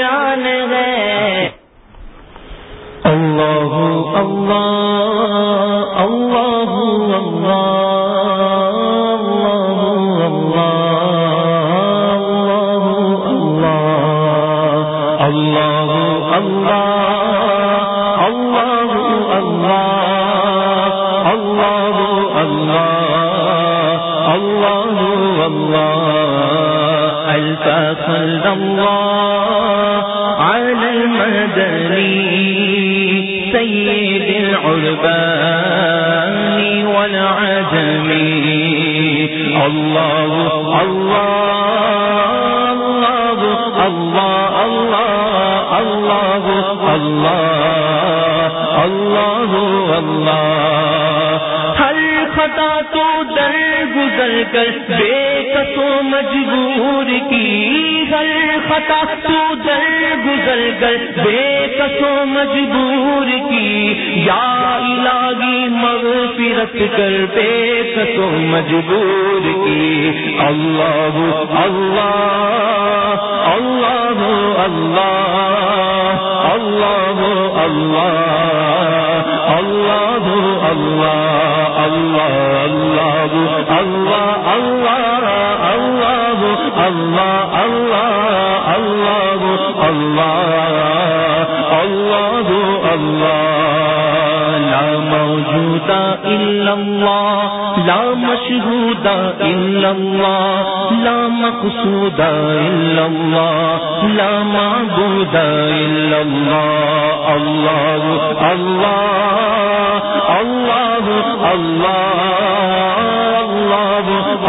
ہے اللہ اللہ اللہ اللہ اللہ صلى الله على المدني سيد العربان والعجم الله الله الله الله الله الله الله الله ہر خطا تو در گزر کر بے مجبور کی ہر خطا تو در گزر کر بے کسو مجبور کی یا الہی مغفرت کر بے کسو مجبور کی اللہ اللہ اللہ اللہ اللہ اللہ اللہ اللہ اللہ اللہ اللہ اللہ اللہ اللہ اللہ اللہ. اللہ اللہ لا موجود الا اللہ، لا مشہود الا اللہ، لا مقصود الا اللہ، لا معبود الا اللہ. اللہ اللہ اللہ اللہ.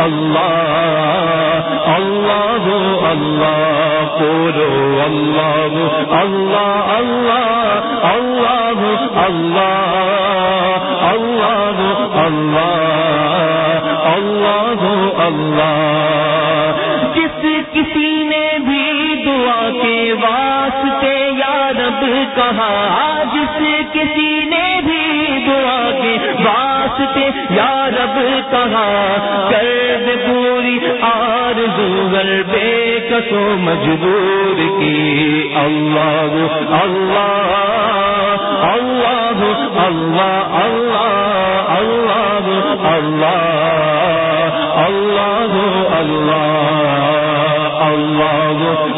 اللہ اللہ ہو اللہ، پورو اللہ اللہ اللہ اللہ اللہ اللہ ہو اللہ اللہ اللہ جس کسی نے بھی دعا کے واسطے یا رب کہا، جس کسی نے بھی یا رب کہا کر دے پوری آر زور بے کسو مجبور کی اللہ اللہ اللہ اللہ اللہ اللہ اللہ اللہ اللہ اللہ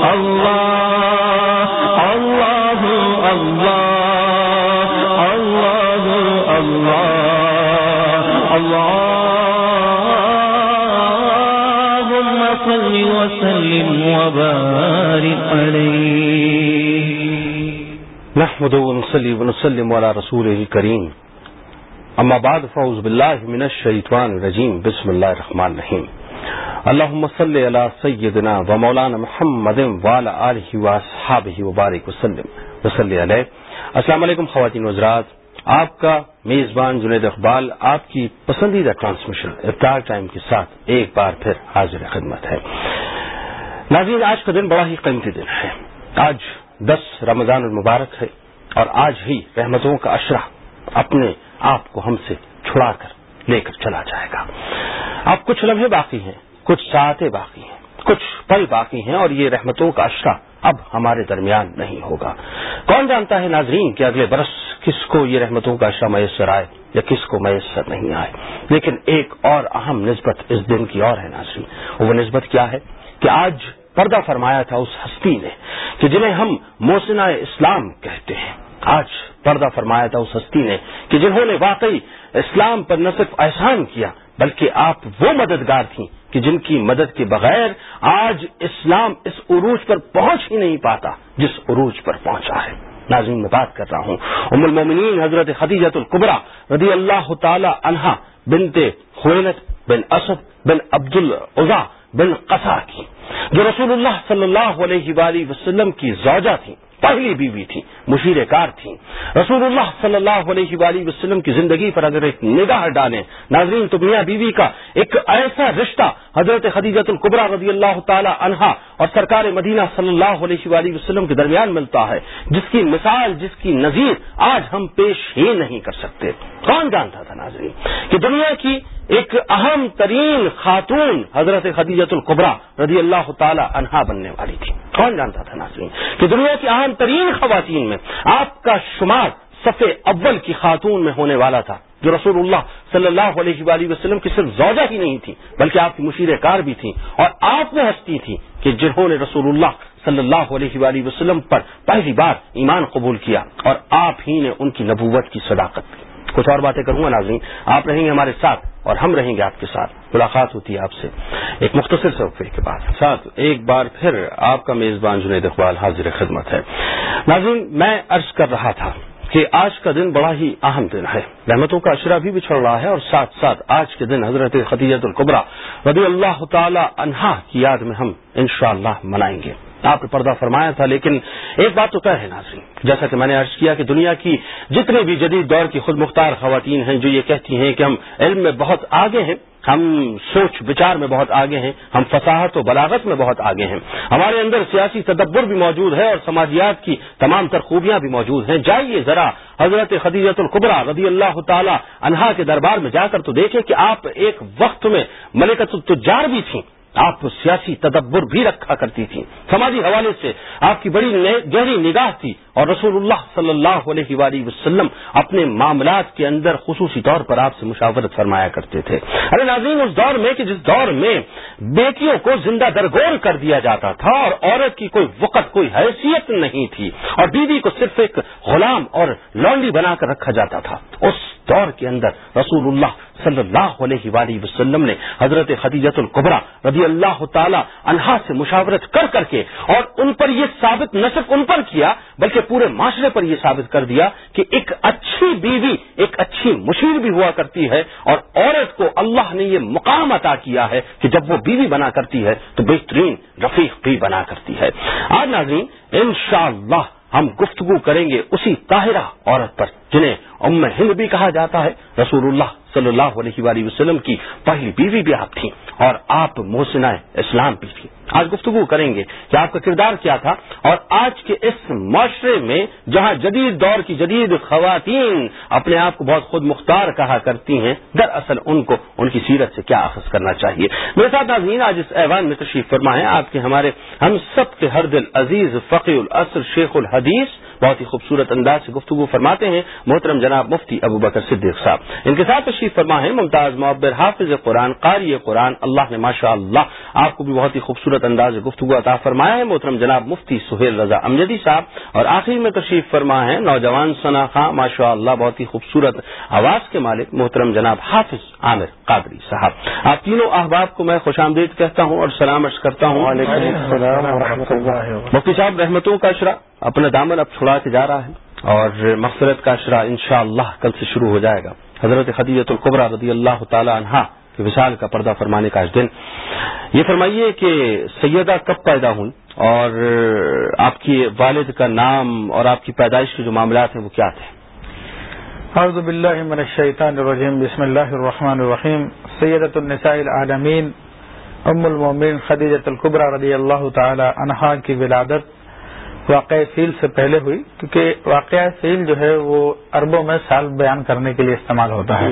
اللہ اللہ اللہ اللہ اللہ اللهم صل وسلم وبارك عليه. نحمد ونصلي ونسلم على رسوله الكريم. اما بعد، فاعوذ بالله من الشيطان الرجيم. بسم الله الرحمن الرحيم. اللهم صل على سيدنا ومولانا محمد وعلى اله واصحابه وبارك وسلم. وصلي عليه. السلام علیکم خواتین حضرات. آپ کا میزبان جنید اقبال آپ کی پسندیدہ ٹرانسمیشن افطار ٹائم کے ساتھ ایک بار پھر حاضر خدمت ہے۔ ناظرین، آج کا دن بڑا ہی قیمتی دن ہے۔ آج دس رمضان المبارک ہے اور آج ہی رحمتوں کا اشرا اپنے آپ کو ہم سے چھڑا کر لے کر چلا جائے گا۔ اب کچھ لمحے باقی ہیں، کچھ ساعتیں باقی ہیں، کچھ پل باقی ہیں اور یہ رحمتوں کا اشرا اب ہمارے درمیان نہیں ہوگا۔ کون جانتا ہے ناظرین کہ اگلے برس کس کو یہ رحمتوں کا اشرا میسر آئے یا کس کو میسر نہیں آئے؟ لیکن ایک اور اہم نسبت اس دن کی اور ہے ناظرین۔ وہ نسبت کیا ہے؟ کہ آج پردہ فرمایا تھا اس ہستی نے کہ جنہیں ہم موسنا اسلام کہتے ہیں۔ آج پردہ فرمایا تھا اس ہستی نے کہ جنہوں نے واقعی اسلام پر نہ صرف احسان کیا، بلکہ آپ وہ مددگار تھیں کہ جن کی مدد کے بغیر آج اسلام اس عروج پر پہنچ ہی نہیں پاتا جس عروج پر پہنچا ہے۔ ناظرین میں بات کر رہا ہوں۔ ام المومنین حضرت خدیجت القبرا رضی اللہ تعالی عنہا بنت خوینت بن اسد بن عبد العزا بن قصا کی، جو رسول اللہ صلی اللہ علیہ وآلہ وسلم کی زوجہ تھیں، پہلی بیوی تھی مشیر کار تھی رسول اللہ صلی اللہ علیہ وآلہ وسلم کی زندگی پر اگر ایک نگاہ ڈالیں، ناظرین تو میاں بیوی کا ایک ایسا رشتہ حضرت خدیجت القبرا رضی اللہ تعالی عنہا اور سرکار مدینہ صلی اللہ علیہ وآلہ وسلم کے درمیان ملتا ہے، جس کی مثال، جس کی نظیر آج ہم پیش ہی نہیں کر سکتے۔ کون جانتا تھا ناظرین کہ دنیا کی ایک اہم ترین خاتون حضرت خدیجت القبرا رضی اللہ تعالی عنہا بننے والی تھی۔ کون جانتا تھا ناظرین کہ دنیا کی اہم ترین خواتین میں آپ کا شمار صفحے اول کی خاتون میں ہونے والا تھا، جو رسول اللہ صلی اللہ علیہ وآلہ وسلم کی صرف زوجہ ہی نہیں تھی، بلکہ آپ کی مشیر کار بھی تھی۔ اور آپ وہ ہستی تھی کہ جنہوں نے رسول اللہ صلی اللہ علیہ وآلہ وسلم پر پہلی بار ایمان قبول کیا اور آپ ہی نے ان کی نبوت کی صداقت کی۔ کچھ اور باتیں کروں گا، ناظرین۔ آپ رہیں گے ہمارے ساتھ اور ہم رہیں گے آپ کے ساتھ۔ ملاقات ہوتی ہے آپ سے۔ ایک مختصر سے کے بعد۔ ساتھ، ایک بار پھر آپ کا میزبان جنید اقبال حاضر خدمت ہے۔ ناظرین، میں عرض کر رہا تھا کہ آج کا دن بڑا ہی اہم دن ہے۔ رحمتوں کا اشرا بھی بچھڑ رہا ہے اور ساتھ ساتھ آج کے دن حضرت خطیت القبرا رضی اللہ تعالی عنہا کی یاد میں ہم انشاءاللہ منائیں گے۔ آپ نے پردہ فرمایا تھا، لیکن ایک بات تو طے ہے ناظرین، جیسا کہ میں نے عرض کیا کہ دنیا کی جتنے بھی جدید دور کی خود مختار خواتین ہیں جو یہ کہتی ہیں کہ ہم علم میں بہت آگے ہیں، ہم سوچ بچار میں بہت آگے ہیں، ہم فصاحت و بلاغت میں بہت آگے ہیں۔ ہمارے اندر سیاسی تدبر بھی موجود ہے اور سماجیات کی تمام تر خوبیاں بھی موجود ہیں۔ جائیے ذرا حضرت خدیجت القبرا رضی اللہ تعالی عنہا کے دربار میں جا کر تو دیکھیں کہ آپ ایک وقت میں ملکت التجار بھی تھیں۔ آپ سیاسی تدبر بھی رکھا کرتی تھی۔ سماجی حوالے سے آپ کی بڑی گہری نگاہ تھی اور رسول اللہ صلی اللہ علیہ وآلہ وسلم اپنے معاملات کے اندر خصوصی طور پر آپ سے مشاورت فرمایا کرتے تھے۔ ارے ناظرین، اس دور میں کہ جس دور میں بیٹیوں کو زندہ درگور کر دیا جاتا تھا اور عورت کی کوئی وقت، کوئی حیثیت نہیں تھی اور بیوی کو صرف ایک غلام اور لانڈی بنا کر رکھا جاتا تھا، اس دور کے اندر رسول اللہ صلی اللہ علیہ وآلہ وسلم نے حضرت خدیجت القبرا رضی اللہ تعالی عنہا سے مشاورت کر کر کے اور ان پر یہ ثابت نہ صرف ان پر کیا بلکہ پورے معاشرے پر یہ ثابت کر دیا کہ ایک اچھی بیوی، ایک اچھی مشیر بھی ہوا کرتی ہے اور عورت کو اللہ نے یہ مقام عطا کیا ہے کہ جب وہ بیوی بنا کرتی ہے تو بہترین رفیق بھی بنا کرتی ہے۔ آج ناظرین، انشاءاللہ ہم گفتگو کریں گے اسی طاہرہ عورت پر جنہیں ام ہند بھی کہا جاتا ہے، رسول اللہ صلی اللہ علیہ وآلہ وسلم کی پہلی بیوی بھی آپ تھیں اور آپ محسنہ اسلام بھی تھیں۔ آج گفتگو کریں گے کہ آپ کا کردار کیا تھا اور آج کے اس معاشرے میں جہاں جدید دور کی جدید خواتین اپنے آپ کو بہت خود مختار کہا کرتی ہیں، دراصل ان کو، ان کی سیرت سے کیا اخذ کرنا چاہیے؟ میرے ساتھ ناظرین، آج اس ایوان میں تشریف فرما ہے آپ کے ہمارے، ہم سب کے ہر دل عزیز فقی الاسر شیخ الحدیث بہت ہی خوبصورت انداز سے گفتگو فرماتے ہیں محترم جناب مفتی ابو بکر صدیق صاحب۔ ان کے ساتھ تشریف فرما ہے ممتاز معبر حافظ قرآن، قاری قرآن، اللہ نے ماشاء اللہ آپ کو بھی بہت ہی خوبصورت انداز سے گفتگو عطا فرمایا ہے۔ محترم جناب مفتی سہیل رضا امجدی صاحب اور آخری میں تشریف فرما ہے نوجوان ثنا خاں ماشاء اللہ بہت ہی خوبصورت آواز کے مالک محترم جناب حافظ عامر قادری صاحب۔ آپ تینوں احباب کو میں خوش آمدید کہتا ہوں اور سلام عرض کرتا ہوں۔ مفتی صاحب رحمتوں کا اشرا اپنا دامن اب چھڑا کے جا رہا ہے اور مغفرت کا اشرا انشاءاللہ اللہ کل سے شروع ہو جائے گا۔ حضرت خدیت القبرا رضی اللہ تعالی عنہا کے وشال کا پردہ فرمانے کا دن۔ یہ فرمائیے کہ سیدہ کب پیدا ہوئی اور آپ کی والد کا نام اور آپ کی پیدائش کے جو معاملات ہیں وہ کیا تھے؟ اعوذ باللہ من الشیطان الرجیم۔ بسم اللہ الرحمن الرحیم۔ سیدت النساء العالمین۔ ام المومن خدیجت القبرہ رضی اللہ تعالی عنہا کی ولادت واقع فیل سے پہلے ہوئی کیونکہ واقعہ فیل جو ہے وہ اربوں میں سال بیان کرنے کے لیے استعمال ہوتا ہے۔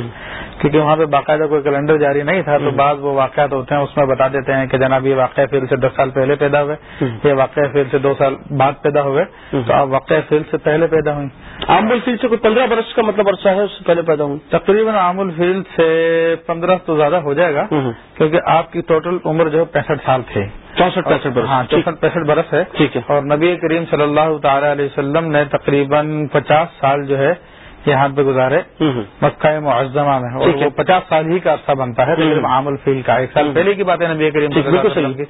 کیونکہ وہاں پہ باقاعدہ کوئی کیلنڈر جاری نہیں تھا تو بعض وہ واقعات ہوتے ہیں اس میں بتا دیتے ہیں کہ جناب یہ واقعہ فیل سے دس سال پہلے پیدا ہوئے یہ واقعہ فیل سے دو سال بعد پیدا ہوئے تو آپ واقعہ فیل سے پہلے پیدا ہوئی۔ عام الفیل سے کوئی پندرہ برس کا مطلب عرصہ ہے اس سے پہلے پیدا ہوئی؟ تقریباً عام الفیل سے پندرہ تو زیادہ ہو جائے گا کیونکہ آپ کی ٹوٹل عمر جو ہے پینسٹھ سال تھے چونسٹھ پینسٹھ برس۔ ہاں چونسٹھ پینسٹھ برس ہے۔ ٹھیک ہے۔ اور نبی کریم صلی اللہ تعالی علیہ وسلم نے تقریباً پچاس سال جو ہے یہاں پہ گزارے۔ مکہ معظمہ میں۔ اور وہ پچاس سال ہی کا عرصہ بنتا ہے عام الفیل کا ایک سال پہلے کی بات ہے نبی کریم کی۔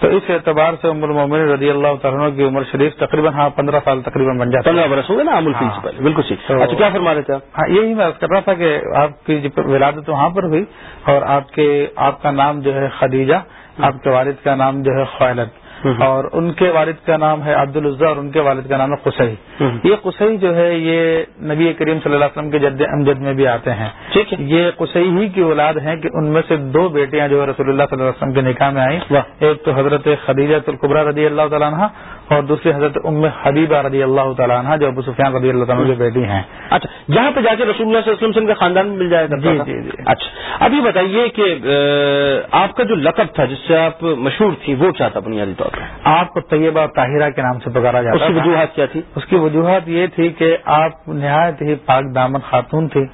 تو اس اعتبار سے عمر مومن رضی اللہ تعالیٰ کی عمر شریف تقریباً ہاں پندرہ سال تقریباً بن جاتا پندرہ برس ہو گئے نا عام الفیل سے پہلے۔ بالکل ٹھیک اچھا کیا فرما رہے تھے ہاں یہی میں کر رہا تھا کہ آپ کی ولادت وہاں پر ہوئی اور آپ کے آپ کا نام جو ہے خدیجہ آپ کے والد کا نام جو ہے خوالت اور ان کے والد کا نام ہے عبد العزا اور ان کے والد کا نام ہے قسعی یہ قسعی جو ہے یہ نبی کریم صلی اللہ علیہ وسلم کے جد امجد میں بھی آتے ہیں. ٹھیک ہے. یہ قسعی ہی کی اولاد ہیں کہ ان میں سے دو بیٹیاں جو رسول اللہ صلی اللہ علیہ وسلم کے نکاح میں آئیں. ایک تو حضرت خدیجہ القبرا رضی اللہ تعالیٰ عنہ اور دوسری حضرت ام حبیبہ رضی اللہ تعالیٰ عنہ جو ابو سفیان رضی اللہ تعالیٰ کی بیٹی ہیں. اچھا. جہاں پہ جا کے رسول اللہ صلی اللہ علیہ وسلم کا خاندان مل جائے گا جی، جی، جی۔ اچھا. ابھی بتائیے کہ آپ کا جو لقب تھا جس سے آپ مشہور تھی وہ کیا تھا بنیادی طور آپ کو طیبہ طاہرہ کے نام سے پکارا اس جاتا کی تھا۔ وجوہات کیا تھی؟ اس کی وجوہات یہ تھی کہ آپ نہایت ہی پاک دامن خاتون تھی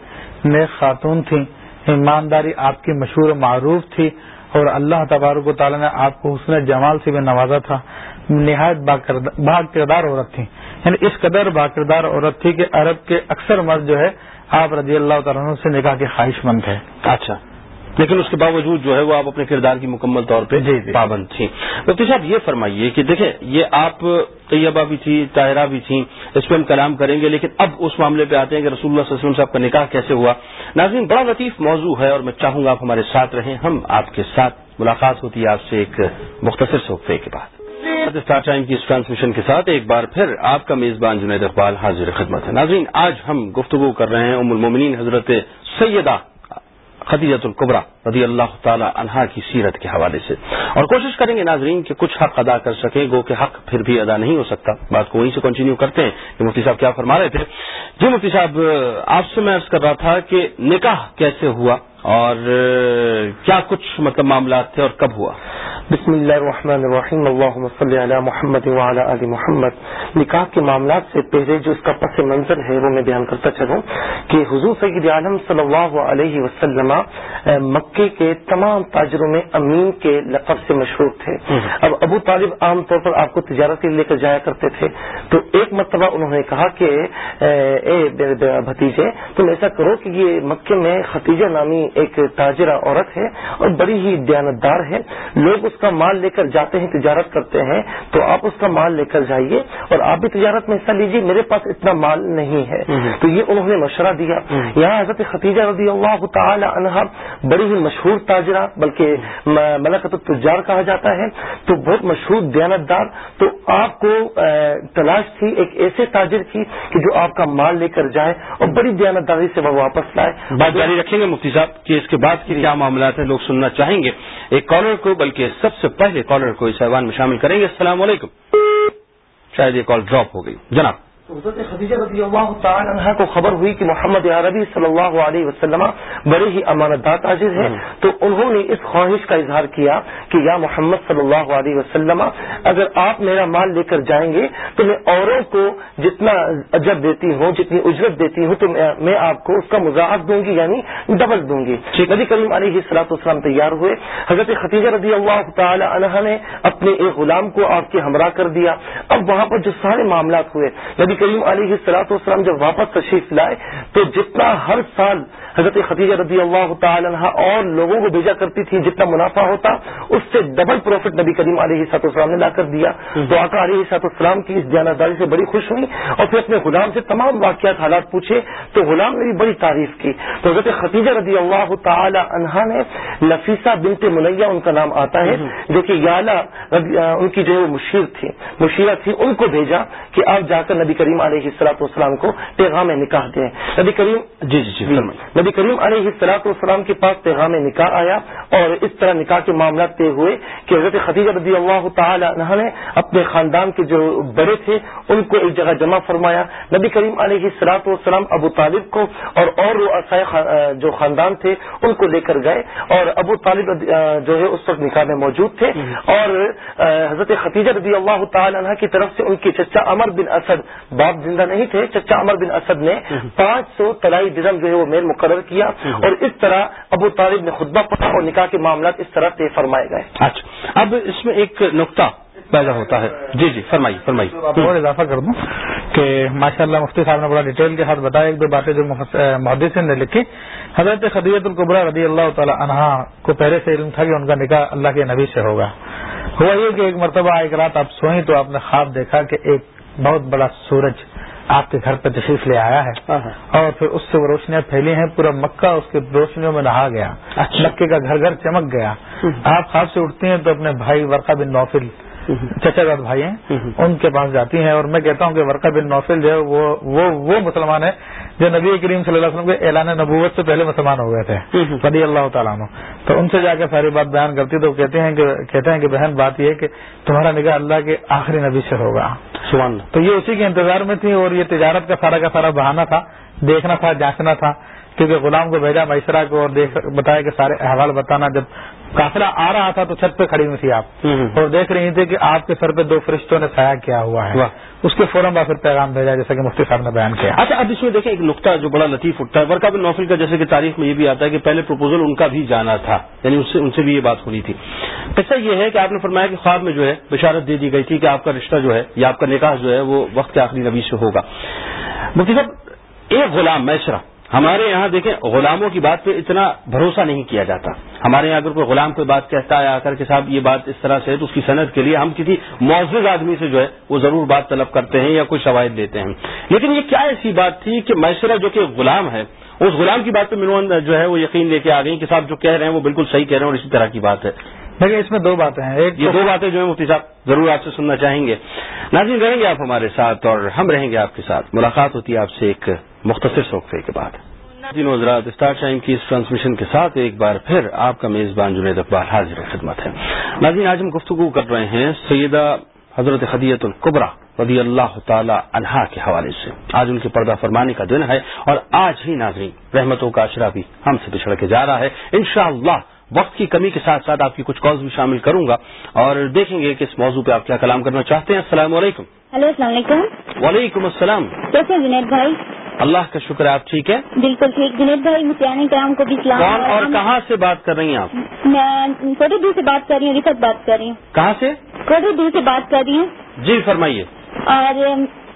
نیک خاتون تھی ایمانداری آپ کی مشہور و معروف تھی اور اللہ تبارک و تعالیٰ نے آپ کو حسن جمال سے بھی نوازا تھا۔ نہایت با کردار عورت تھی یعنی اس قدر با کردار عورت تھی کہ عرب کے اکثر مرد جو ہے آپ رضی اللہ تعالیٰ سے نکاح کے خواہش مند تھے اچھا۔ لیکن اس کے باوجود جو ہے وہ آپ اپنے کردار کی مکمل طور پہ جی، جی۔ پابند تھیں۔ مفتی صاحب یہ فرمائیے کہ دیکھیں یہ آپ طیبہ بھی تھی طاہرہ بھی تھیں اس پہ ہم کلام کریں گے لیکن اب اس معاملے پہ آتے ہیں کہ رسول اللہ صلی اللہ علیہ وسلم صاحب کا نکاح کیسے ہوا۔ ناظرین بڑا لطیف موضوع ہے اور میں چاہوں گا آپ ہمارے ساتھ رہیں۔ ہم آپ کے ساتھ ملاقات ہوتی ہے آپ سے ایک مختصر صوفے کے بعد۔ اسٹار ٹائم کی اس ٹرانسمیشن کے ساتھ ایک بار پھر آپ کا میزبان جنید اقبال حاضر خدمت ہے۔ ناظرین آج ہم گفتگو کر رہے ہیں ام المومنین حضرت سیدہ خدیجت القبرا رضی اللہ تعالی عنہا کی سیرت کے حوالے سے۔ اور کوشش کریں گے ناظرین کہ کچھ حق ادا کر سکیں، گو کہ حق پھر بھی ادا نہیں ہو سکتا۔ بات کو وہیں سے کنٹینیو کرتے ہیں کہ مفتی صاحب کیا فرما رہے تھے۔ جی مفتی صاحب آپ سے میں عرض کر رہا تھا کہ نکاح کیسے ہوا؟ اور کیا کچھ مطلب معاملات تھے اور کب ہوا؟ بسم اللہ الرحمن الرحیم اللہم صلی علی محمد وعلی آل محمد۔ نکاح کے معاملات سے پہلے جو اس کا پس منظر ہے وہ میں بیان کرتا چلوں کہ حضور سید عالم صلی اللہ علیہ وسلم مکے کے تمام تاجروں میں امین کے لقب سے مشہور تھے۔ اب ابو طالب عام طور پر آپ کو تجارت کے لے کر جایا کرتے تھے۔ تو ایک مرتبہ انہوں نے کہا کہ اے بھتیجے تم ایسا کرو کہ یہ مکے میں ختیجہ نامی ایک تاجرہ عورت ہے اور بڑی ہی دیانتدار ہے۔ لوگ اس کا مال لے کر جاتے ہیں تجارت کرتے ہیں۔ تو آپ اس کا مال لے کر جائیے اور آپ بھی تجارت میں حصہ لیجیے میرے پاس اتنا مال نہیں ہے۔ تو یہ انہوں نے مشورہ دیا۔ یہاں حضرت ختیجہ رضی اللہ تعالی عنہ بڑی ہی مشہور تاجرہ بلکہ ملکت التجار کہا جاتا ہے۔ تو بہت مشہور دیانتدار۔ تو آپ کو تلاش تھی ایک ایسے تاجر کی کہ جو آپ کا مال لے کر جائے اور بڑی دیانتداری سے وہ واپس لائے۔ بات جاری رکھیں گے مفتی صاحب۔ کہ اس کے بعد کے کیا معاملات ہیں لوگ سننا چاہیں گے۔ ایک کالر کو بلکہ سب سے پہلے کالر کو اس ایوان میں شامل کریں گے۔ السلام علیکم۔ شاید یہ کال ڈراپ ہو گئی۔ جناب۔ حضرت خدیجہ رضی اللہ تعالی عنہ کو خبر ہوئی کہ محمد عربی صلی اللہ علیہ وسلم بڑے ہی امانت دار تاجر ہیں۔ تو انہوں نے اس خواہش کا اظہار کیا کہ یا محمد صلی اللہ علیہ وسلم اگر آپ میرا مال لے کر جائیں گے تو میں اوروں کو جتنا اجر دیتی ہوں جتنی اجرت دیتی ہوں تو میں آپ کو اس کا مضاحق دوں گی یعنی ڈبل دوں گی۔ نبی کریم علیہ السلاط والسلام تیار ہوئے۔ حضرت خدیجہ رضی اللہ تعالی عنہ نے اپنے ایک غلام کو آپ کے ہمراہ کر دیا۔ اب وہاں پر جو سارے معاملات ہوئے نبی کریم علیہ السلاط والسلام جب واپس تشریف لائے تو جتنا ہر سال حضرت خدیجہ رضی اللہ تعالی عنہ اور لوگوں کو بھیجا کرتی تھی جتنا منافع ہوتا اس سے ڈبل پروفٹ نبی کریم علیہ سات السلام نے لا کر دیا۔ تو آقا علیہ سات السلام کی اس دیانتداری سے بڑی خوش ہوئی اور پھر اپنے غلام سے تمام واقعات حالات پوچھے تو غلام نے بھی بڑی تعریف کی۔ تو حضرت خدیجہ رضی اللہ تعالی عنہا نے نفیسہ بنت منیا ان کا نام آتا ہے جو کہ یالا ان کی جو ہے وہ مشیر تھی مشیرہ تھی ان کو بھیجا کہ آپ جا کر نبی کریم علیہ السلاط والسلام کو پیغام نکاح دیں نبی کریم جی جی جی نبی کریم علیہ السلاط والسلام کے پاس پیغام نکاح آیا اور اس طرح نکاح کے معاملات طے ہوئے کہ حضرت خدیجہ رضی اللہ تعالی عنہ نے اپنے خاندان کے جو بڑے تھے ان کو ایک جگہ جمع فرمایا۔ نبی کریم علیہ السلاط والسلام ابو طالب کو اور اور جو خاندان تھے ان کو لے کر گئے اور ابو طالب جو ہے اس وقت نکاح میں موجود تھے۔ اور حضرت خدیجہ رضی اللہ تعالی عنہ کی طرف سے ان کے چچا امر بن اسد باپ زندہ نہیں تھے چچا امر بن اسد نے پانچ سو تلائی درم جو ہے وہ میل مقرر کیا اور اس طرح ابو طالب نے خطبہ پڑھا اور نکاح کے معاملات اس طرح طے فرمائے گئے۔ اچھا اب اس میں ایک نقطہ پیدا ہوتا ہے۔ جی جی فرمائیے فرمائیے۔ اور اضافہ کر دوں کہ ماشاء اللہ مفتی صاحب نے بڑا ڈیٹیل کے ساتھ بتایا ایک دو باتیں جو محدثین نے لکھی۔ حضرت خدیت القبرا رضی اللہ تعالی عنہا کو پہلے سے علم تھا کہ ان کا نکاح اللہ کے نبی سے ہوگا۔ ہوا یہ کہ ایک مرتبہ ایک رات آپ سوئیں تو آپ نے خواب دیکھا کہ ایک بہت بڑا سورج آپ کے گھر پہ تشریف لے آیا ہے۔ اور پھر اس سے وہ روشنیاں پھیلی ہیں پورا مکہ اس کے روشنیوں میں نہا گیا۔ مکے کا گھر گھر چمک گیا۔ آپ خواب سے اٹھتے ہیں تو اپنے بھائی ورقہ بن نوفل چچا زاد بھائی ہیں ان کے پاس جاتی ہیں اور میں کہتا ہوں کہ ورقہ بن نوفل جو ہے وہ وہ وہ مسلمان ہے جو نبی کریم صلی اللہ علیہ وسلم کے اعلان نبوت سے پہلے مسلمان ہو گئے تھے۔ رضی اللہ تعالیٰ عنہ۔ تو ان سے جا کے ساری بات بیان کرتی تو کہتے ہیں کہ کہتے ہیں کہ بہن بات یہ ہے کہ تمہارا نگاہ اللہ کے آخری نبی سے ہوگا۔ سبحان اللہ تو یہ اسی کے انتظار میں تھی اور یہ تجارت کا سارا کا سارا بہانہ تھا، دیکھنا تھا، جانچنا تھا، کیونکہ غلام کو بھیجا میسرا کو اور دیکھ، بتایا کہ سارے احوال بتانا، جب قافلہ آ رہا تھا تو چھت پہ کھڑی ہوئی تھی آپ۔ اور دیکھ رہی تھی کہ آپ کے سر پہ دو فرشتوں نے سایہ کیا ہوا ہے۔ اس کے فوراً بعد پھر پیغام بھیجا جیسا کہ مفتی صاحب نے بیان کیا۔ اچھا اب اس میں دیکھیں ایک نقطہ جو بڑا لطیف اٹھتا ہے۔ ورقہ بن نوفل کا جیسے کہ تاریخ میں یہ بھی آتا ہے کہ پہلے پروپوزل ان کا بھی جانا تھا۔ یعنی اس سے ان سے بھی یہ بات ہونی تھی۔ قصہ یہ ہے کہ آپ نے فرمایا کہ خواب میں جو ہے بشارت دے دی گئی تھی کہ آپ کا رشتہ جو ہے یا آپ کا نکاح جو ہے وہ وقت کے آخری نبی سے ہوگا۔ مفتی صاحب ایک غلام میسرا ہمارے یہاں دیکھیں غلاموں کی بات پہ اتنا بھروسہ نہیں کیا جاتا۔ ہمارے یہاں اگر کوئی غلام کوئی بات کہتا ہے آ کر کے صاحب یہ بات اس طرح سے ہے تو اس کی صنعت کے لیے ہم کسی معزز آدمی سے جو ہے وہ ضرور بات طلب کرتے ہیں یا کوئی شواہد دیتے ہیں۔ لیکن یہ کیا ایسی بات تھی کہ میسرا جو کہ غلام ہے اس غلام کی بات پہ منون جو ہے وہ یقین لے کے آ گئی کہ صاحب جو کہہ رہے ہیں وہ بالکل صحیح کہہ رہے ہیں اور اسی طرح کی بات ہے۔ دیکھیں اس میں دو باتیں ہیں۔ ایک یہ دو باتیں جو ہیں مفتی صاحب ضرور آپ سے سننا چاہیں گے۔ ناظرین رہیں گے آپ ہمارے ساتھ اور ہم رہیں گے آپ کے ساتھ۔ ملاقات ہوتی ہے آپ سے ایک مختصر وقفے کے بعد تین حضرات اسٹار ٹائم کی اس ٹرانسمیشن کے ساتھ ایک بار پھر آپ کا میزبان جنید اقبال حاضر خدمت ہے۔ ناظرین آج ہم گفتگو کر رہے ہیں سیدہ حضرت خدیت القبرا رضی اللہ تعالی عنہا کے حوالے سے۔ آج ان کے پردہ فرمانے کا دن ہے اور آج ہی ناظرین رحمتوں کا اشرا بھی ہم سے پچھڑ کے جا رہا ہے۔ انشاءاللہ وقت کی کمی کے ساتھ ساتھ آپ کی کچھ کالز بھی شامل کروں گا اور دیکھیں گے کہ اس موضوع پہ آپ کیا کلام کرنا چاہتے ہیں۔ السلام علیکم۔ ہلو السلام علیکم۔ وعلیکم السلام۔ کیسے جنید بھائی؟ اللہ کا شکر ہے آپ ٹھیک ہے بالکل ٹھیک۔ جنید بھائی مسیانی کرام کو بھی کون اور کہاں سے بات کر رہی ہیں آپ؟ میں کوٹی دور سے بات کر رہی ہوں رفت بات کر رہی ہوں۔ کہاں سے؟ کوٹی دور سے بات کر رہی ہوں۔ جی فرمائیے۔ اور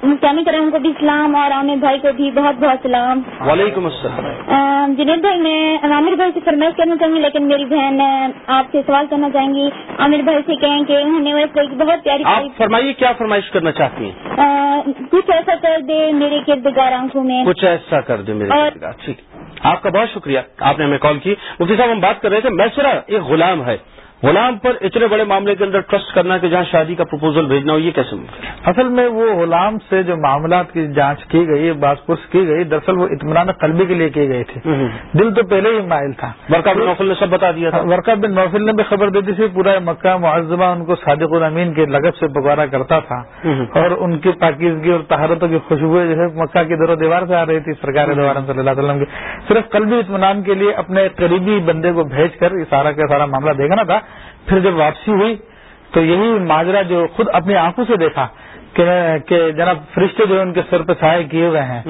مسیانی کرام کو بھی اسلام اور عامر بھائی کو بھی بہت بہت سلام۔ وعلیکم السلام۔ ام، جنید بھائی میں عامر بھائی سے فرمائش کرنا چاہوں گی لیکن میری بہن آپ سے سوال کرنا چاہیں گی۔ عامر بھائی سے کہیں کہ انہوں نے بہت پیاری آپ فرمائیے کیا فرمائش کرنا چاہتی ہیں؟ کچھ ایسا کر دے میرے کردگار آنکھوں میں۔ کچھ ایسا کر دیں میرے ٹھیک۔ آپ کا بہت شکریہ آپ نے ہمیں کال کی۔ مفتی صاحب ہم بات کر رہے تھے میسرا ایک غلام ہے۔ غلام پر اتنے بڑے معاملے کے اندر ٹرسٹ کرنا کہ جہاں شادی کا پروپوزل بھیجنا ہو یہ کیسے ممکن ہے؟ اصل میں وہ غلام سے جو معاملات کی جانچ کی گئی باز پرس کی گئی دراصل وہ اطمینان قلبی کے لیے کی گئی تھی دل تو پہلے ہی مائل تھا۔ برکا بن نوفل نے سب بتا دیا تھا۔ ورقہ بن نوفل نے بھی خبر دے دی تھی پورا مکہ معذبہ ان کو صادق الامین کے لگت سے پکارا کرتا تھا۔ اور ان کی پاکیزگی اور تہارتوں کی خوشبوئیں جو ہے مکہ کی در و دیوار سے آ رہی تھی سرکار دوارا صلی اللہ علیہ وسلم کی صرف قلبی اطمینان کے لیے اپنے قریبی بندے کو بھیج کر یہ سارا کا سارا معاملہ دیکھنا تھا۔ پھر جب واپسی ہوئی تو یہی ماجرا جو خود اپنی آنکھوں سے دیکھا کہ جناب فرشتے جو ہے ان کے سر پہ سائے کیے ہوئے ہیں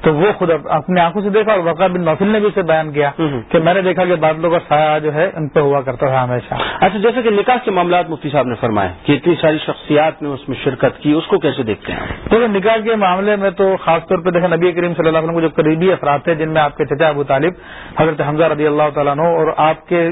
تو وہ خود اپ- اپنی آنکھوں سے دیکھا اور وقع بن نوفل نے بھی اسے بیان کیا کہ میں نے دیکھا کہ بادلوں کا سایہ جو ہے ان پہ ہوا کرتا تھا ہمیشہ۔ اچھا جیسے کہ نکاح کے معاملات مفتی صاحب نے فرمائے کہ اتنی ساری شخصیات نے اس میں شرکت کی اس کو کیسے دیکھتے ہیں؟ آپ؟ دیکھیں نکاح کے معاملے میں تو خاص طور پہ دیکھیں نبی کریم صلی اللہ علیہ وسلم کو جو قریبی افراد تھے جن میں آپ کے چچا ابو طالب حضرت حمزہ رضی اللہ تعالیٰ عنہ اور آپ کے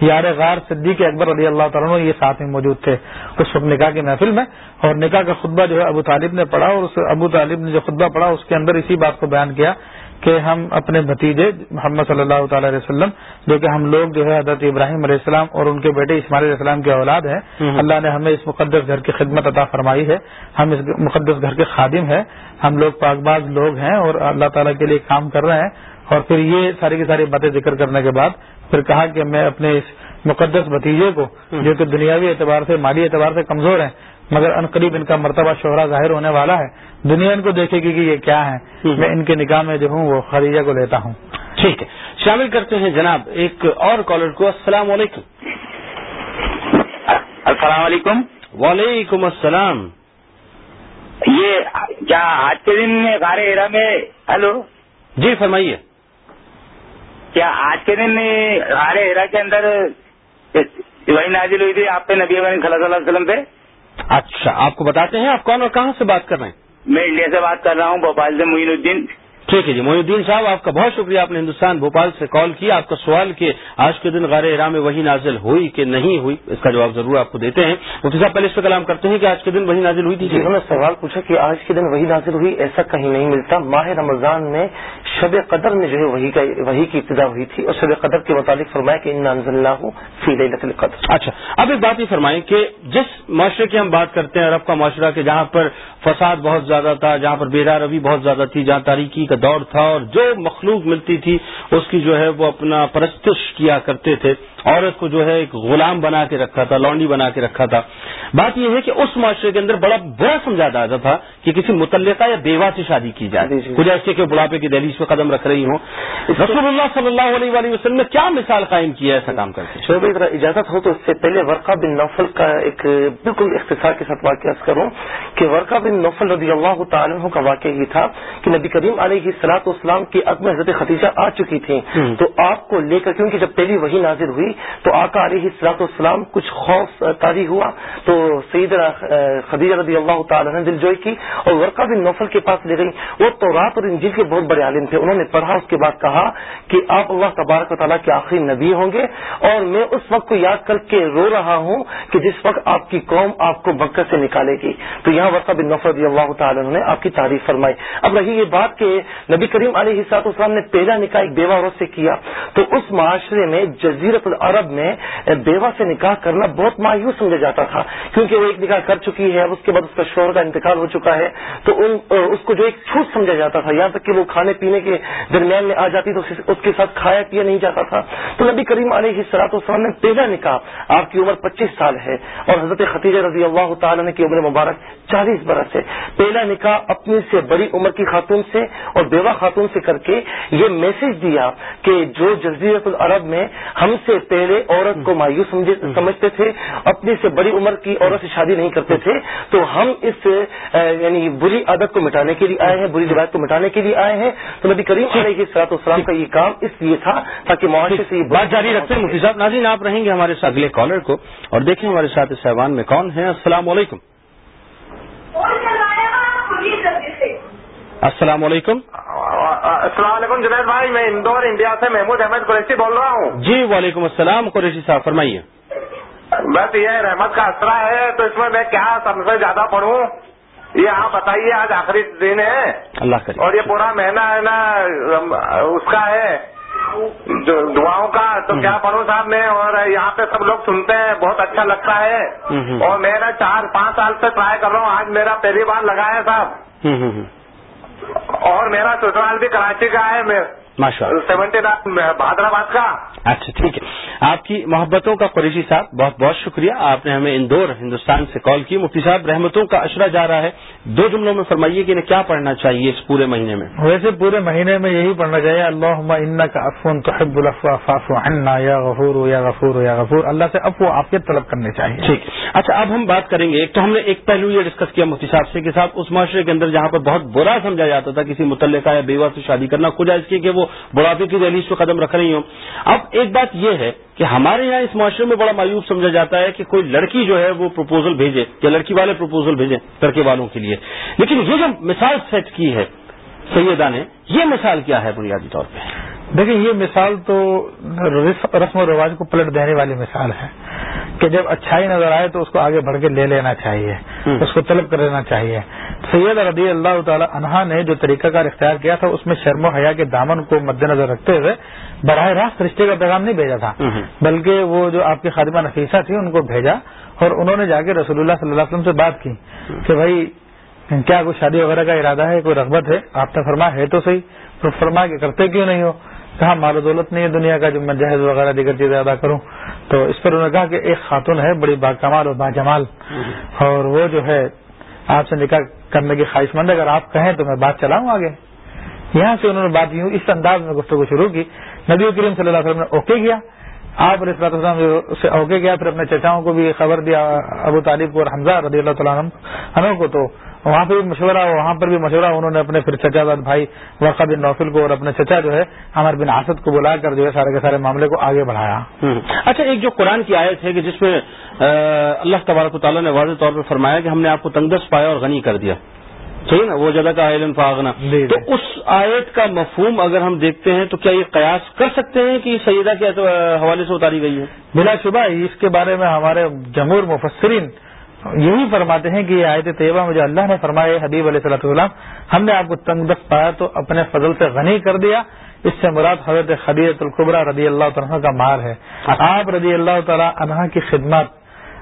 یار غار صدیق اکبر رضی اللہ تعالیٰ عنہ یہ ساتھ میں موجود تھے اس وقت نکاح کی محفل میں۔ اور نکاح کا خطبہ جو ہے ابو طالب نے پڑھا اور اس ابو طالب نے جو خطبہ پڑھا اس کے اندر اسی بات کو بیان کیا کہ ہم اپنے بھتیجے محمد صلی اللہ تعالی علیہ وسلم جو کہ ہم لوگ جو ہے حضرت ابراہیم علیہ السلام اور ان کے بیٹے اسماعیل علیہ السلام کی اولاد ہیں اللہ نے ہمیں اس مقدس گھر کی خدمت عطا فرمائی ہے۔ ہم اس مقدس گھر کے خادم ہیں۔ ہم لوگ پاکباز لوگ ہیں اور اللہ تعالیٰ کے لیے کام کر رہے ہیں۔ اور پھر یہ ساری کی ساری باتیں ذکر کرنے کے بعد پھر کہا کہ میں اپنے اس مقدس بھتیجے کو جو کہ دنیاوی اعتبار سے مالی اعتبار سے کمزور ہیں مگر ان قریب ان کا مرتبہ شہرا ظاہر ہونے والا ہے۔ دنیا ان کو دیکھے گی کہ یہ کیا ہے میں ان کے نکاح میں جو ہوں وہ خدیجہ کو لیتا ہوں۔ ٹھیک ہے۔ شامل کرتے ہیں جناب ایک اور کالر کو۔ السلام علیکم۔ السلام علیکم۔ وعلیکم السلام۔ یہ کیا آج کے دن غار ہیرا میں ہلو۔ جی فرمائیے۔ کیا آج کے دن غار ہیرا کے اندر وہی نازل ہوئی تھی آپ پہ نبی صلی اللہ علیہ وسلم پہ اچھا آپ کو بتاتے ہیں آپ کون اور کہاں سے بات کر رہے ہیں؟ میں انڈیا سے بات کر رہا ہوں، بھوپال سے معین الدین۔ ٹھیک ہے جی محی الدین صاحب آپ کا بہت شکریہ آپ نے ہندوستان بھوپال سے کال کیا آپ کا سوال کہ آج کے دن غار احرام میں وہی نازل ہوئی کہ نہیں ہوئی اس کا جواب ضرور آپ کو دیتے ہیں۔ مفتی صاحب پہلے اس پہ کلام کرتے ہیں کہ آج کے دن وہی نازل ہوئی تھی۔ جی نے سوال پوچھا کہ آج کے دن وہی نازل ہوئی ایسا کہیں نہیں ملتا۔ ماہ رمضان میں شب قدر میں جو ہے وہی کا وہی کی ابتدا ہوئی تھی اور شب قدر کے متعلق فرمایا کہ ان اللہ فی لیلۃ القدر۔ اچھا اب ایک بات یہ فرمائیں کہ جس معاشرے کی ہم بات کرتے ہیں عرب کا معاشرہ کہ جہاں پر فساد بہت زیادہ تھا جہاں پر بیدار روی بہت زیادہ تھی جہاں تاریکی کا دور تھا اور جو مخلوق ملتی تھی اس کی جو ہے وہ اپنا پرستش کیا کرتے تھے۔ عورت کو جو ہے ایک غلام بنا کے رکھا تھا لانڈی بنا کے رکھا تھا۔ بات یہ ہے کہ اس معاشرے کے اندر بڑا برا سمجھا جاتا تھا کہ کسی متعلقہ یا بیوہ سے شادی کی جائے۔ جی، جی۔ کچھ ایسے کہ بڑھاپے کی دہلیز پہ قدم رکھ رہی ہوں۔ رسول اللہ صلی اللہ علیہ وآلہ وسلم نے کیا مثال قائم کی ہے ایسا کام بھائی ذرا اجازت ہو تو اس سے پہلے ورقہ بن نوفل کا ایک بالکل اختصار کے ساتھ واقعہ کروں کہ ورقہ بن نوفل رضی اللہ تعالیٰ کا واقعہ یہ تھا کہ نبی کریم علیہ سلاط اسلام کی میں حضرت خدیجہ آ چکی تھیں۔ تو آپ کو لے کر کیونکہ جب پہلی وہی نازل ہوئی تو آقا علیہ سلاط اسلام کچھ خوف تاری ہوا۔ تو سعید خدیجہ رضی اللہ تعالیٰ نے دل جوئی کی اور ورقہ بن نوفل کے پاس لے گئی۔ وہ تو رات اور انجیل کے بہت بڑے عالم تھے۔ انہوں نے پڑھا اس کے بعد کہا کہ آپ اللہ تبارک و تعالیٰ کے آخری نبی ہوں گے۔ اور میں اس وقت کو یاد کر کے رو رہا ہوں کہ جس وقت آپ کی قوم آپ کو مکہ سے نکالے گی۔ تو یہاں ورقہ بن نوفل رضی اللہ تعالیٰ نے آپ کی تعریف فرمائی۔ اب رہی یہ بات کہ نبی کریم علیہ حساط اسلام نے پہلا نکاح ایک بیوہ عورت سے کیا تو اس معاشرے میں جزیرت العرب میں بیوہ سے نکاح کرنا بہت مایوس سمجھا جاتا تھا کیونکہ وہ ایک نکاح کر چکی ہے اب اس کے بعد اس کا شوہر کا انتقال ہو چکا ہے تو ان، اس کو جو ایک چھوٹ سمجھا جاتا تھا، یہاں تک کہ وہ کھانے پینے کے درمیان میں آ جاتی تو اس کے ساتھ کھایا پیا نہیں جاتا تھا۔ تو نبی کریم علیہ سلاط السلام نے پہلا نکاح، آپ کی عمر پچیس سال ہے اور حضرت ختیجہ رضی اللہ تعالیٰ کی عمر مبارک چالیس برس ہے۔ پہلا نکاح اپنی سے بڑی عمر کی خاتون سے اور بیوہ خاتون سے کر کے یہ میسج دیا کہ جو جزیرت العرب میں ہم سے پہلے عورت کو مایوس سمجھتے تھے اپنی سے بڑی عمر کی عورت سے شادی نہیں کرتے تھے تو ہم اس یعنی بری عادت کو مٹانے کے لیے آئے ہیں بری روایت کو مٹانے کے لیے آئے ہیں۔ تو نبی کریم علیہ سلاط السلام کا یہ کام اس لیے تھا تاکہ معاشرے سے بات جاری رکھتے ہیں۔ مفتی صاحب ناظرین آپ رہیں گے ہمارے ساتھ اگلے کالر کو۔ اور دیکھیں ہمارے ساتھ اس صاحبان میں کون ہے۔ السلام علیکم۔ السلام علیکم۔ السلام علیکم جنید بھائی میں اندور انڈیا سے محمود احمد قریشی بول رہا ہوں۔ جی وعلیکم السلام قریشی صاحب فرمائیے۔ بس یہ رحمت کا اثرا ہے تو اس میں میں کیا سب سے زیادہ پڑھوں؟ یہ آپ بتائیے آج آخری دن ہے۔ اللہ کرے۔ اور یہ پورا مہینہ ہے نا اس کا ہے۔ دعاؤں کا تو کیا پڑھوں صاحب میں؟ اور یہاں پہ سب لوگ سنتے ہیں بہت اچھا لگتا ہے۔ اور میرا چار پانچ سال سے ٹرائی کر رہا ہوں آج میرا پہلی بار لگا ہے صاحب۔ میرا سسرال بھی کراچی کا ہے ماشاء اللہ سیونٹی بہادرآباد کا۔ اچھا ٹھیک ہے۔ آپ کی محبتوں کا قریشی صاحب بہت بہت شکریہ۔ آپ نے ہمیں اندور ہندوستان سے کال کی۔ مفتی صاحب رحمتوں کا اشرا جا رہا ہے۔ دو جملوں میں فرمائیے کہ انہیں کیا پڑھنا چاہیے اس پورے مہینے میں؟ ویسے پورے مہینے میں یہی پڑھنا چاہیے اللہ ان کا افون تو حب الفاف عنا یا غفور یا غفور یا غفور۔ اللہ سے افو آپ کے طلب کرنے چاہیے۔ ٹھیک۔ اچھا اب ہم بات کریں گے۔ ایک تو ہم نے ایک پہلو یہ ڈسکس کیا مفتی صاحب سے کہ صاحب اس معاشرے کے اندر جہاں پر بہت برا سمجھا جاتا تھا کسی متعلقہ یا بیوہ سے شادی کرنا کچھ ایسے کہ وہ بڑھاپے کی دہلیز پہ قدم رکھ رہی ہوں۔ اب ایک بات یہ ہے کہ ہمارے یہاں اس معاشرے میں بڑا مایوب سمجھا جاتا ہے کہ کوئی لڑکی جو ہے وہ پروپوزل بھیجے یا لڑکی والے پروپوزل بھیجیں لڑکے والوں کے لیے۔ لیکن یہ جو مثال سیٹ کی ہے، سیدہ نے، یہ مثال کیا ہے بنیادی طور پہ؟ دیکھیں یہ مثال تو رسم و رواج کو پلٹ دینے والی مثال ہے کہ جب اچھائی نظر آئے تو اس کو آگے بڑھ کے لے لینا چاہیے اس کو طلب کر لینا چاہیے۔ سید رضی اللہ تعالی عنہا نے جو طریقہ کار اختیار کیا تھا اس میں شرم و حیا کے دامن کو مد نظر رکھتے ہوئے براہ راست رشتے کا پیغام نہیں بھیجا تھا بلکہ وہ جو آپ کی خادمہ نفیسہ تھی ان کو بھیجا اور انہوں نے جا کے رسول اللہ صلی اللہ علیہ وسلم سے بات کی کہ بھائی کیا کوئی شادی وغیرہ کا ارادہ ہے؟ کوئی رغبت ہے؟ آپ نے فرمایا ہے تو صحیح۔ تو فرمایا کہ کرتے کیوں نہیں ہو؟ کہاں مال و دولت نہیں ہے دنیا کا، جو میں جہیز وغیرہ دیگر چیزیں ادا کروں۔ تو اس پر انہوں نے کہا کہ ایک خاتون ہے، بڑی با کمال اور با جمال۔ اور وہ جو ہے، آپ سے نکاح کرنے کی خواہش مند اگر آپ کہیں تو میں بات چلاؤں آگے۔ یہاں سے انہوں نے بات یوں اس انداز میں گفتگو شروع کی۔ نبی کریم صلی اللہ علیہ وسلم نے اوکے کیا۔ آپ رسلات السلام سے اوکے گیا پھر اپنے چچاؤں کو بھی خبر دیا، ابو طالب کو اور حمزہ رضی اللہ تعالیٰ عنہ کو۔ تو وہاں پہ بھی مشورہ وہاں پر بھی مشورہ انہوں نے اپنے پھر چچا زاد بھائی وقع بن نوفل کو اور اپنے چچا جو ہے عمر بن آسد کو بلا کر جو ہے سارے کے سارے معاملے کو آگے بڑھایا۔ اچھا ایک جو قرآن کی آیت ہے کہ جس میں اللہ تبارک و تعالیٰ نے واضح طور پر فرمایا کہ ہم نے آپ کو تنگس پایا اور غنی کر دیا۔ صحیح نا؟ وہ جدہ کا علم فاغنا۔ جی، تو جی۔ اس آیت کا مفہوم اگر ہم دیکھتے ہیں تو کیا یہ قیاس کر سکتے ہیں کہ سیدہ کے حوالے سے اتاری گئی ہے؟ بلا شبہ اس کے بارے میں ہمارے جمہور مفسرین یہی فرماتے ہیں کہ یہ آیت طیبہ مجھے اللہ نے فرمایا حبیب علیہ صلاح السلام ہم نے آپ کو تنگ دست پایا تو اپنے فضل سے غنی کر دیا۔ اس سے مراد حضرت خدیت القبرہ رضی اللہ تعالیٰ کا مار ہے۔ آپ رضی اللہ تعالیٰ عنہ کی خدمات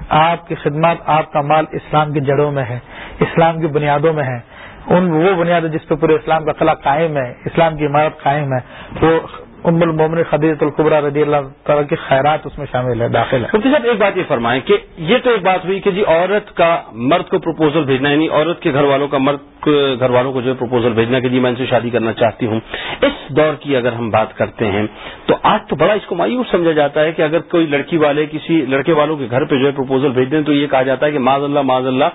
آپ کی خدمات آپ کا مال اسلام کی جڑوں میں ہے، اسلام کی بنیادوں میں ہے۔ ان وہ بنیاد جس پہ پورے اسلام کا خلا قائم ہے، اسلام کی عمارت قائم ہے۔ وہ ام المومن خدیت القبرہ رضی اللہ تعالیٰ کی خیرات اس میں شامل ہے داخل ہے مفتی صاحب، ایک بات یہ فرمائیں کہ یہ تو ایک بات ہوئی کہ جی عورت کا مرد کو پروپوزل بھیجنا یعنی عورت کے گھر والوں کا مرد گھر والوں کو جو ہے پروپوزل بھیجنا کہ جی میں ان سے شادی کرنا چاہتی ہوں۔ اس دور کی اگر ہم بات کرتے ہیں تو آج تو بڑا اس کو مایوس سمجھا جاتا ہے کہ اگر کوئی لڑکی والے کسی لڑکے والوں کے گھر پہ جو ہے پروپوزل بھیج دیں تو یہ کہا جاتا ہے کہ معذ اللہ معذ اللہ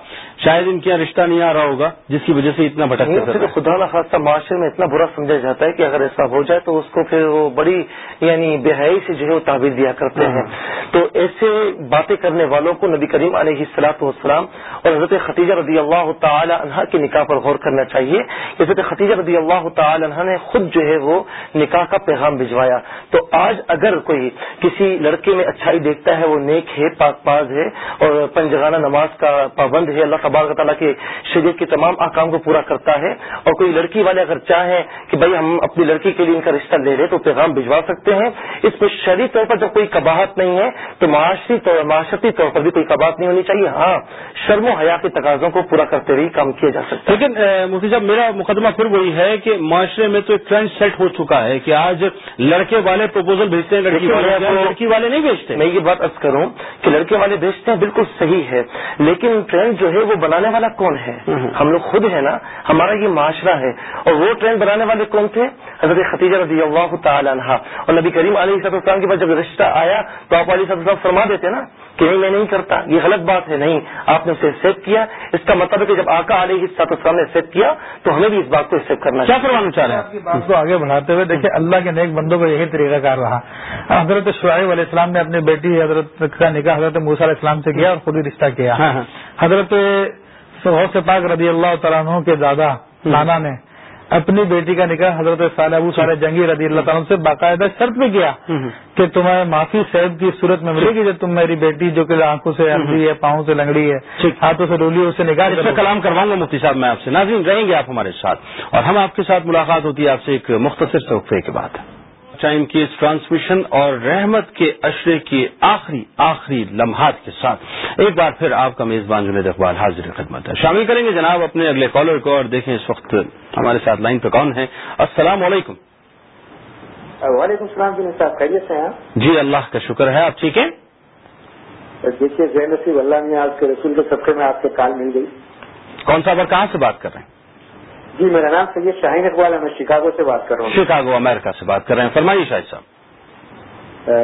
شاید ان کے یہاں رشتہ نہیں آ رہا ہوگا جس کی وجہ سے اتنا بھٹکتے تو خدا نخواستہ معاشرے میں اتنا برا سمجھا جاتا ہے کہ اگر ایسا ہو جائے تو اس کو پھر وہ بڑی یعنی بےحی سے جو ہے وہ تعبیر دیا کرتے ہیں۔ تو ایسے باتیں کرنے والوں کو نبی کریم علیہ السلاط والسلام اور حضرت ختیجہ رضی اللہ تعالی عنہ کے نکاح پر غور کرنا چاہیے۔ حضرت ختیجہ رضی اللہ تعالی عنہ نے خود جو ہے وہ نکاح کا پیغام بھجوایا۔ تو آج اگر کوئی کسی لڑکے میں اچھائی دیکھتا ہے، وہ نیک ہے، پاک باز ہے اور پنجگانہ نماز کا پابند ہے، اللہ تبارک تعالیٰ کے شریعت کے تمام احکام کو پورا کرتا ہے اور کوئی لڑکی والے اگر چاہیں کہ بھائی ہم اپنی لڑکی کے لیے ان کا رشتہ لے لیں تو پیغام بھجوا سکتے ہیں۔ اس میں شرعی طور پر جب کوئی کباہت نہیں ہے، تو معاشری طور، معاشرتی طور پر بھی کوئی کباہت نہیں ہونی چاہیے۔ ہاں شرم و حیا کے تقاضوں کو پورا کرتے ہوئے کام کیا جا سکتا ہے۔ لیکن مفتی صاحب میرا مقدمہ پھر وہی ہے کہ معاشرے میں تو ایک ٹرینڈ سیٹ ہو چکا ہے کہ آج لڑکے والے پروپوزل بھیجتے ہیں لڑکی والے لڑکی والے نہیں بھیجتے۔ میں یہ بات ارض کروں کہ لڑکے والے بھیجتے ہیں بالکل صحیح ہے لیکن ٹرینڈ جو ہے وہ بنانے والا کون ہے؟ ہم لوگ خود ہیں نا ہمارا یہ معاشرہ ہے۔ اور وہ ٹرینڈ بنانے والے کون تھے؟ حضرت ختیجہ رضی اللہ تعالی عنہ اور نبی کریم علیہ صد السلام کے پاس جب رشتہ آیا تو آپ علیہ صد فرما دیتے نا کہ نہیں میں نہیں کرتا یہ غلط بات ہے نہیں آپ نے اسے ایکسپٹ کیا۔ اس کا مطلب ہے کہ جب آقا علیہ صد السلام نے ایکسپٹ کیا تو ہمیں بھی اس بات کو ایکسپٹ کرنا کیا کروانا چاہ رہے ہیں بات کو آگے بڑھاتے ہوئے دیکھیں اللہ کے نیک بندوں کو یہی طریقہ کار رہا۔ حضرت شعیب علیہ السلام نے اپنی بیٹی حضرت کا نکاح حضرت موسیٰ علیہ السلام سے کیا اور خود ہی رشتہ کیا۔ حضرت سے پاک رضی اللہ تعالیٰ عنہ کے دادا نانا نے اپنی بیٹی کا نکاح حضرت صالح ابو صالح جنگی رضی اللہ تعالیٰ سے باقاعدہ شرط میں کیا کہ تمہیں معافی صحت کی صورت میں ملے گی جب تم میری بیٹی جو کہ آنکھوں سے اندھی ہے پاؤں سے لنگڑی ہے ہاتھوں سے ڈولی اس سے نکاح اس سے کلام کرواؤں گا مفتی صاحب میں آپ سے۔ ناظرین رہیں گے آپ ہمارے ساتھ اور ہم آپ کے ساتھ ملاقات ہوتی ہے آپ سے ایک مختصر سے وقفے کے بعد۔ ٹائم کی اس ٹرانسمیشن اور رحمت کے اشرے کے آخری آخری لمحات کے ساتھ۔ ایک بار پھر آپ کا میزبان جنید اقبال حاضر خدمت ہے۔ شامل کریں گے جناب اپنے اگلے کالر کو اور دیکھیں اس وقت ہمارے ساتھ لائن پہ کون ہے السلام علیکم۔ وعلیکم السلام جنید صاحب خیریت سے ہیں جی اللہ کا شکر ہے۔ آپ ٹھیک ہیں؟ دیکھیے زین نصیب اللہ نے آپ کے رسول کے صدقے میں آپ سے کال مل گئی۔ کون سا اور کہاں سے بات کر رہے ہیں؟ جی میرا نام سید شاہین اقبال ہے میں شکاگو سے بات کر رہا ہوں۔ شکاگو امریکہ سے بات کر رہے ہیں۔ فرمائیے شاہد صاحب۔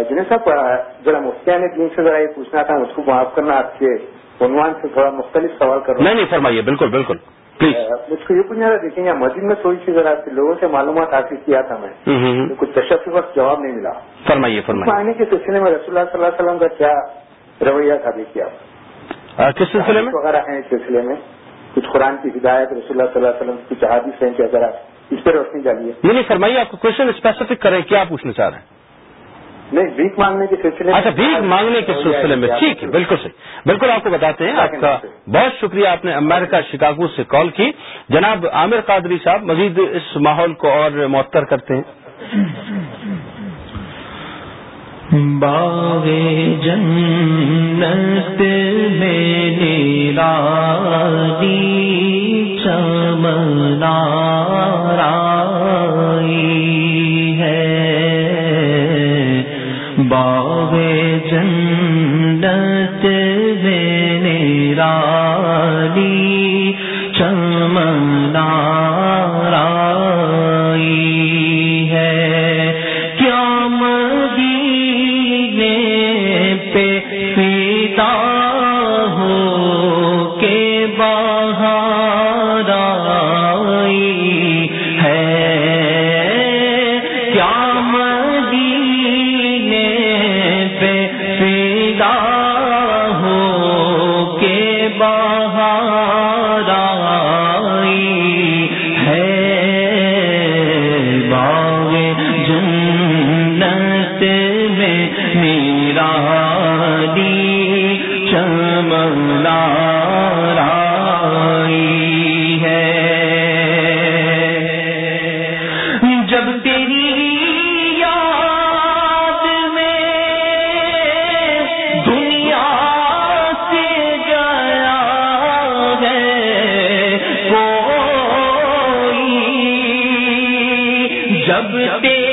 جنید صاحب ذرا مفتیان دین سے ذرا یہ پوچھنا تھا مجھ کو معاف کرنا آپ کے عنوان سے تھوڑا مختلف سوال کر رہا نہیں نہیں فرمائیے بالکل بالکل مجھ کو یہ پوچھنا تھا دیکھیں یہاں مسجد میں تھوڑی سی ذرا لوگوں سے معلومات حاصل کیا تھا میں۔ کچھ تشخص وقت جواب نہیں ملا۔ فرمائیے فرمائیے۔ آنے کے سلسلے میں رسول اللہ صلی اللہ علیہ وسلم کا کیا رویہ تھا دیکھیے آپ کس سلسلے میں؟ وغیرہ ہیں اس سلسلے میں۔ کچھ قرآن کی ہدایت رسول اللہ صلی اللہ علیہ وسلم کچھ حادث ہیں کہ اگر آپ اس پہ روشنی ڈالیے۔ نہیں نہیں فرمائیے آپ کو کوشچن اسپیسیفک کریں کیا پوچھنا چاہ رہے ہیں؟ نہیں بھیک مانگنے کے سلسلے اچھا بھیک مانگنے کے سلسلے میں ٹھیک ہے بالکل صحیح۔ بالکل آپ کو بتاتے ہیں آپ کا بہت شکریہ آپ نے امریکہ شکاگو سے کال کی۔ جناب عامر قادری صاحب مزید اس ماحول کو اور معطر کرتے ہیں۔ باغ جنت میں نیرادی چمنا رائی ہے۔ باغ جنت جب تیرے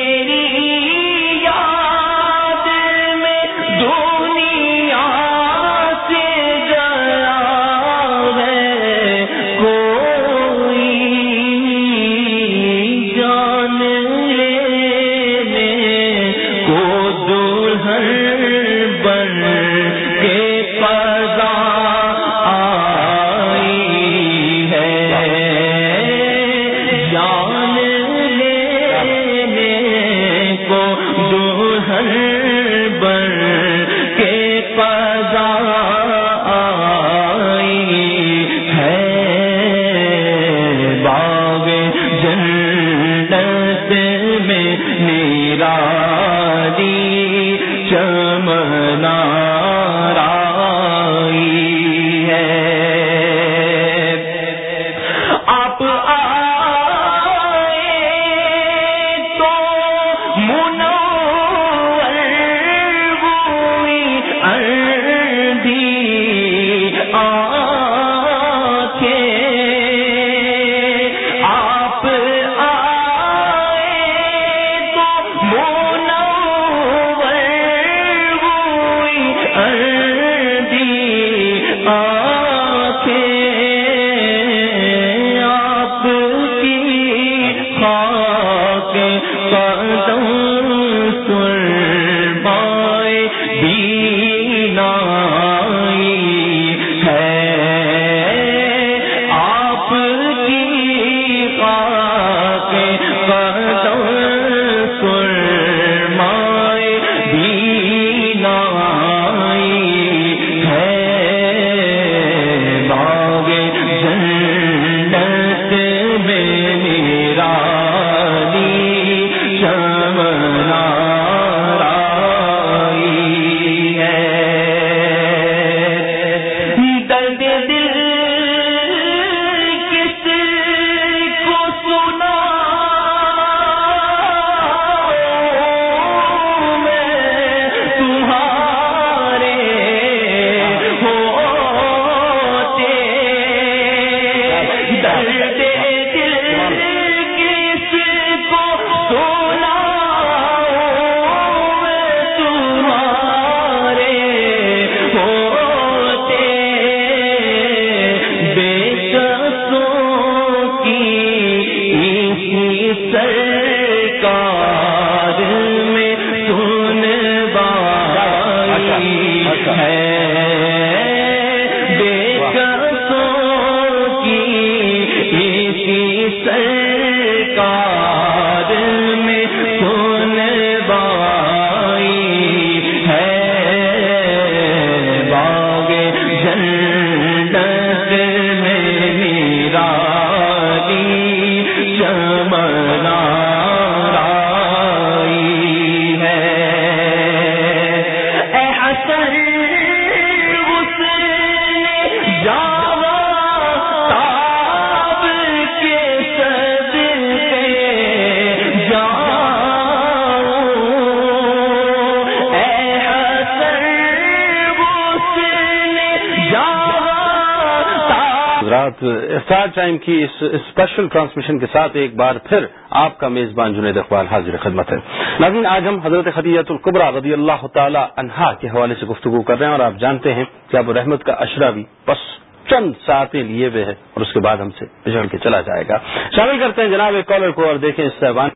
سرکار اسٹار افطار ٹائم کی اس اسپیشل ٹرانسمیشن کے ساتھ ایک بار پھر آپ کا میزبان جنید اقبال حاضر خدمت ہے۔ ناظرین، آج ہم حضرت خدیت القبرا رضی اللہ تعالی عنہا کے حوالے سے گفتگو کر رہے ہیں اور آپ جانتے ہیں کہ اب رحمت کا اشرا بھی بس چند ساتیں لیے ہوئے ہے اور اس کے بعد ہم سے بجڑ کے چلا جائے گا۔ شامل کرتے ہیں جناب ایک کالر کو اور دیکھیں اس صاحبان